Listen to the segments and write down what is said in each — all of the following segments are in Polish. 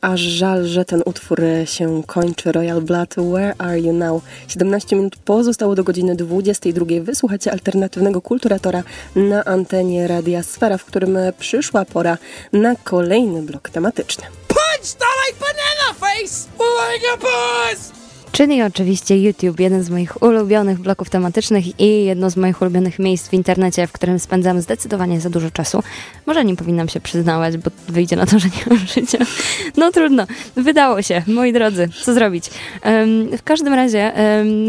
Aż żal, że ten utwór się kończy. Royal Blood, Where Are You Now? 17 minut pozostało do godziny 22. Wysłuchacie alternatywnego kulturatora na antenie Radia Sfera, w którym przyszła pora na kolejny blok tematyczny. Punch, like banana face! Czyli oczywiście YouTube, jeden z moich ulubionych bloków tematycznych i jedno z moich ulubionych miejsc w internecie, w którym spędzam zdecydowanie za dużo czasu. Może nie powinnam się przyznawać, bo wyjdzie na to, że nie mam życia. No trudno, wydało się, moi drodzy, co zrobić. w każdym razie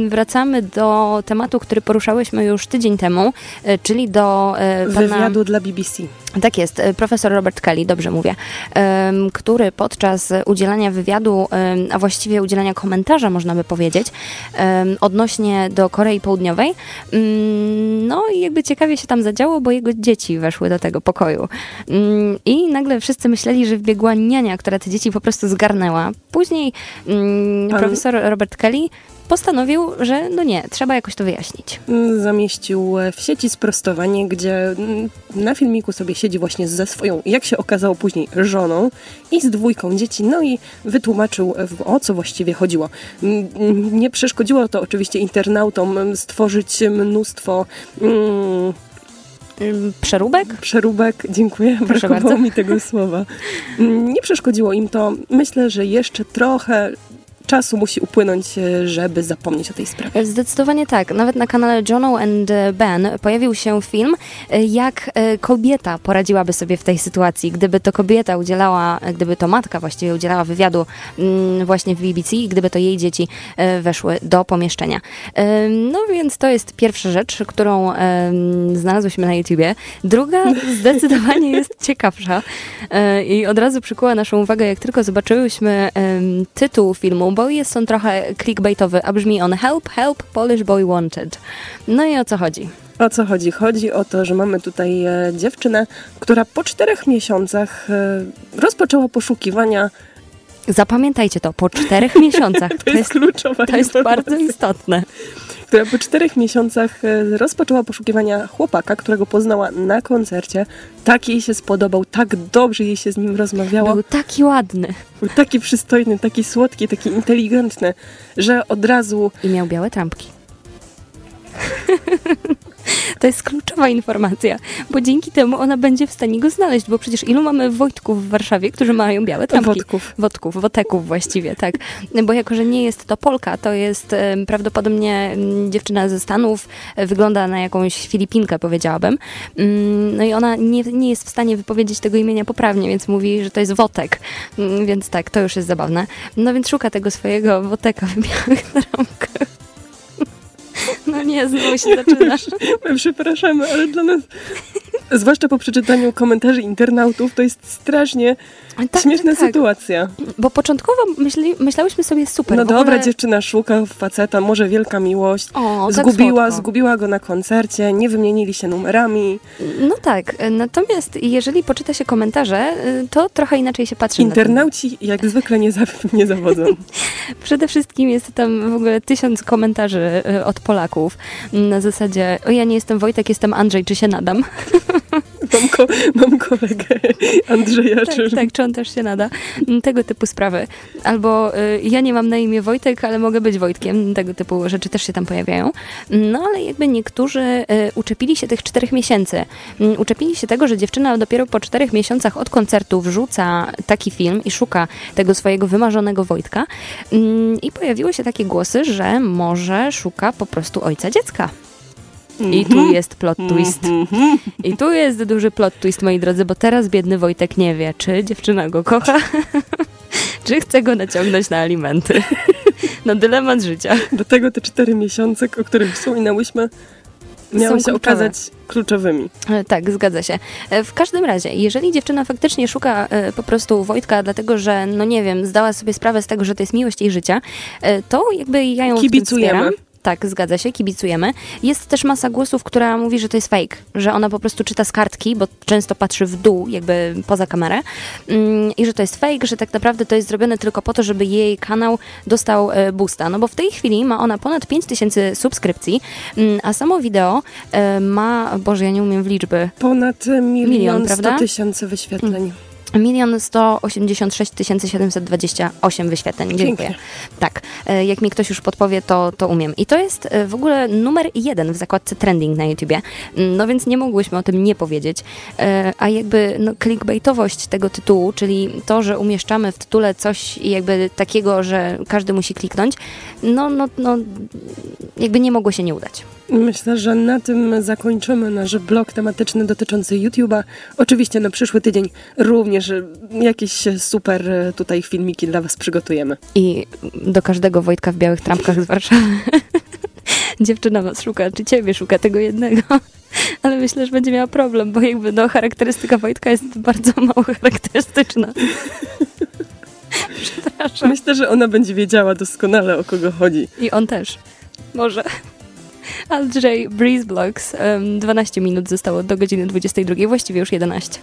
wracamy do tematu, który poruszałyśmy już tydzień temu, e, czyli do e, pana... wywiadu dla BBC. Tak jest, e, profesor Robert Kelly, dobrze mówię, który podczas udzielania wywiadu, a właściwie udzielania komentarza, można by powiedzieć, odnośnie do Korei Południowej, mm, no i jakby ciekawie się tam zadziało, bo jego dzieci weszły do tego pokoju. Mm, I nagle wszyscy myśleli, że wbiegła niania, która te dzieci po prostu zgarnęła. Później mm, profesor Robert Kelly postanowił, że no nie, trzeba jakoś to wyjaśnić. Zamieścił w sieci sprostowanie, gdzie na filmiku sobie siedzi właśnie ze swoją, jak się okazało później, żoną i z dwójką dzieci, no i wytłumaczył o co właściwie chodziło. Nie przeszkodziło to oczywiście internautom stworzyć mnóstwo... Mm, Przeróbek? Przeróbek, dziękuję. Proszę Brakowało bardzo. mi tego słowa. Nie przeszkodziło im to. Myślę, że jeszcze trochę czasu musi upłynąć, e, żeby zapomnieć o tej sprawie. Zdecydowanie tak. Nawet na kanale Jono and Ben pojawił się film, e, jak e, kobieta poradziłaby sobie w tej sytuacji, gdyby to kobieta udzielała, gdyby to matka właściwie udzielała wywiadu mm, właśnie w BBC i gdyby to jej dzieci weszły do pomieszczenia. No więc to jest pierwsza rzecz, którą znalazłyśmy na YouTubie. Druga zdecydowanie jest ciekawsza i od razu przykuła naszą uwagę, jak tylko zobaczyłyśmy tytuł filmu, jest on trochę clickbaitowy, a brzmi on Help, Help, Polish Boy Wanted. No i o co chodzi? O co chodzi? Chodzi o to, że mamy tutaj e, dziewczynę, która po czterech miesiącach e, rozpoczęła poszukiwania Zapamiętajcie to, po czterech miesiącach. to, to jest kluczowe. To jest bardzo istotne która po czterech miesiącach e, rozpoczęła poszukiwania chłopaka, którego poznała na koncercie. Tak jej się spodobał, tak dobrze jej się z nim rozmawiało. Był taki ładny. Był taki przystojny, taki słodki, taki inteligentny, że od razu... I miał białe trampki. To jest kluczowa informacja, bo dzięki temu ona będzie w stanie go znaleźć, bo przecież ilu mamy Wojtków w Warszawie, którzy mają białe trampki? Wodków. Wodków, Woteków właściwie, tak. Bo jako, że nie jest to Polka, to jest prawdopodobnie mm, dziewczyna ze Stanów, e, wygląda na jakąś Filipinkę, powiedziałabym. Mm, no i ona nie, nie jest w stanie wypowiedzieć tego imienia poprawnie, więc mówi, że to jest Wotek. Mm, więc tak, to już jest zabawne. No więc szuka tego swojego Woteka w białych trampkach. Nie, znowu się zaczynasz. My przepraszamy, ale dla nas, zwłaszcza po przeczytaniu komentarzy internautów, to jest strasznie tak, śmieszna tak, tak. sytuacja. Bo początkowo myśli, myślałyśmy sobie super. No dobra, ogóle... dziewczyna szuka faceta, może wielka miłość. O, tak zgubiła, tak zgubiła go na koncercie, nie wymienili się numerami. No tak, natomiast jeżeli poczyta się komentarze, to trochę inaczej się patrzy Internauci jak zwykle nie, za, nie zawodzą. Przede wszystkim jest tam w ogóle tysiąc komentarzy y, od Polaków na zasadzie, o ja nie jestem Wojtek, jestem Andrzej, czy się nadam? Mam, ko mam kolegę Andrzeja. Tak, czy... tak, czy on też się nada. Tego typu sprawy. Albo y, ja nie mam na imię Wojtek, ale mogę być Wojtkiem. Tego typu rzeczy też się tam pojawiają. No ale jakby niektórzy y, uczepili się tych czterech miesięcy. Y, uczepili się tego, że dziewczyna dopiero po czterech miesiącach od koncertu wrzuca taki film i szuka tego swojego wymarzonego Wojtka. Mm, I pojawiły się takie głosy, że może szuka po prostu ojca dziecka. I tu mhm. jest plot twist. Mhm. I tu jest duży plot twist, moi drodzy, bo teraz biedny Wojtek nie wie, czy dziewczyna go kocha, czy chce go naciągnąć na alimenty. No dylemat życia. Do tego te cztery miesiące, o których wspominałyśmy, miały się okazać kluczowymi. E, tak, zgadza się. E, w każdym razie, jeżeli dziewczyna faktycznie szuka e, po prostu Wojtka, dlatego że, no nie wiem, zdała sobie sprawę z tego, że to jest miłość jej życia, to jakby ja ją Kibicujemy. Tak, zgadza się, kibicujemy. Jest też masa głosów, która mówi, że to jest fake, że ona po prostu czyta z kartki, bo często patrzy w dół, jakby poza kamerę mm, i że to jest fake, że tak naprawdę to jest zrobione tylko po to, żeby jej kanał dostał e, boosta. No bo w tej chwili ma ona ponad 5000 subskrypcji, mm, a samo wideo e, ma, Boże, ja nie umiem w liczby. Ponad milion, milion 100 tysięcy wyświetleń. Milion 186 728 wyświetleń. Dziękuję. Pięknie. Tak, e, jak mi ktoś już podpowie, to, to umiem. I to jest e, w ogóle numer jeden w zakładce trending na YouTubie. Mm, No więc nie mogłyśmy o tym nie powiedzieć. E, A jakby no, clickbaitowość tego tytułu, czyli to, że umieszczamy w tytule coś jakby takiego, że każdy musi kliknąć, no, no, no jakby nie mogło się nie udać. Myślę, że na tym zakończymy nasz blog tematyczny dotyczący YouTube'a. Oczywiście na przyszły tydzień również e, jakieś super e, tutaj filmiki dla Was przygotujemy. I do każdego Wojtka w białych trampkach z Warszawy. Dziewczyna was szuka, czy ciebie szuka tego jednego. Ale myślę, że będzie miała problem, bo jakby no, charakterystyka Wojtka jest bardzo mało charakterystyczna. Przepraszam. Myślę, że ona będzie wiedziała doskonale o kogo chodzi. I on też. Może. Andrzej Breeze Blocks. em, 12 minut zostało do godziny 22, właściwie już 11.